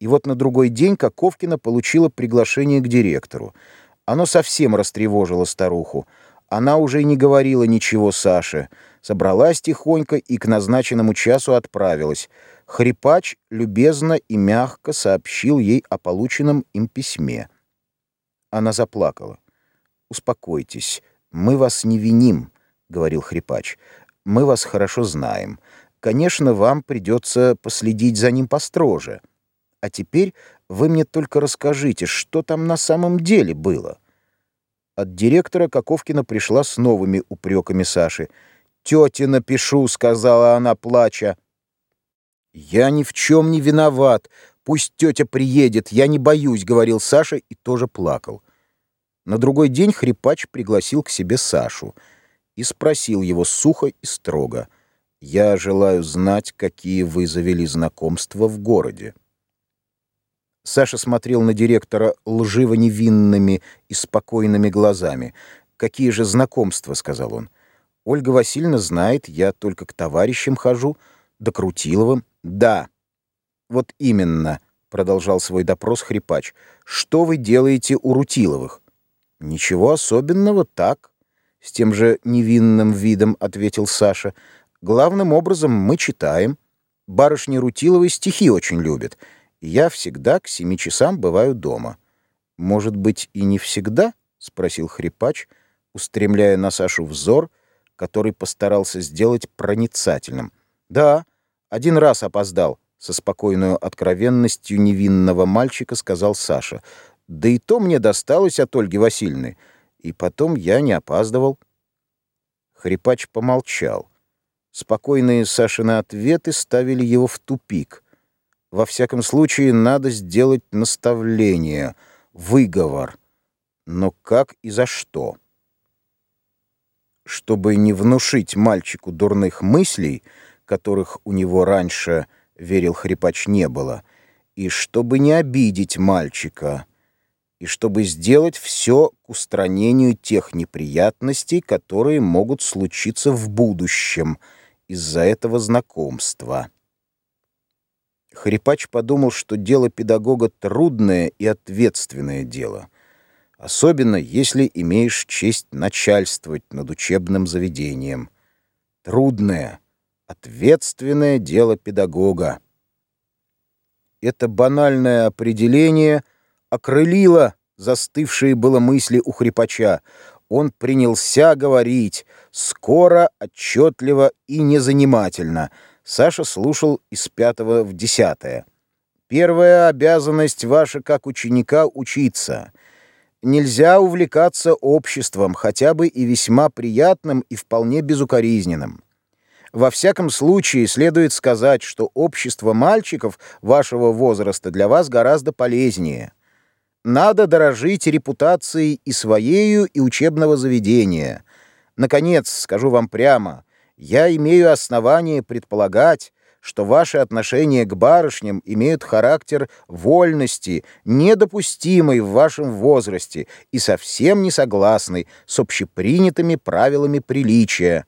И вот на другой день Коковкина получила приглашение к директору. Оно совсем растревожило старуху. Она уже не говорила ничего Саше. Собралась тихонько и к назначенному часу отправилась. Хрипач любезно и мягко сообщил ей о полученном им письме. Она заплакала. «Успокойтесь, мы вас не виним», — говорил Хрипач. «Мы вас хорошо знаем. Конечно, вам придется последить за ним построже. А теперь вы мне только расскажите, что там на самом деле было». От директора Коковкина пришла с новыми упреками Саши. «Тете напишу», — сказала она, плача. «Я ни в чем не виноват. Пусть тетя приедет, я не боюсь», — говорил Саша и тоже плакал. На другой день хрипач пригласил к себе Сашу и спросил его сухо и строго. «Я желаю знать, какие вы завели знакомства в городе». Саша смотрел на директора лживо-невинными и спокойными глазами. «Какие же знакомства?» — сказал он. «Ольга Васильевна знает, я только к товарищам хожу, да Крутиловым». «Да, вот именно», — продолжал свой допрос хрипач. «Что вы делаете у Рутиловых?» «Ничего особенного, так», — с тем же невинным видом ответил Саша. «Главным образом мы читаем. Барышни Рутиловой стихи очень любят» я всегда к семи часам бываю дома. Может быть, и не всегда? спросил хрипач, устремляя на Сашу взор, который постарался сделать проницательным. Да, один раз опоздал, со спокойной откровенностью невинного мальчика сказал Саша. Да и то мне досталось от Ольги Васильевны, и потом я не опаздывал. Хрипач помолчал. Спокойные Сашины ответы ставили его в тупик — во всяком случае, надо сделать наставление, выговор. Но как и за что? Чтобы не внушить мальчику дурных мыслей, которых у него раньше, верил хрипач, не было, и чтобы не обидеть мальчика, и чтобы сделать все к устранению тех неприятностей, которые могут случиться в будущем из-за этого знакомства. Хрипач подумал, что дело педагога трудное и ответственное дело, особенно если имеешь честь начальствовать над учебным заведением. Трудное, ответственное дело педагога. Это банальное определение окрылило застывшие было мысли у хрипача. Он принялся говорить скоро, отчетливо и незанимательно — Саша слушал из пятого в десятое. «Первая обязанность ваша как ученика — учиться. Нельзя увлекаться обществом, хотя бы и весьма приятным и вполне безукоризненным. Во всяком случае, следует сказать, что общество мальчиков вашего возраста для вас гораздо полезнее. Надо дорожить репутацией и своею, и учебного заведения. Наконец, скажу вам прямо — я имею основание предполагать, что ваши отношения к барышням имеют характер вольности, недопустимой в вашем возрасте и совсем не согласной с общепринятыми правилами приличия.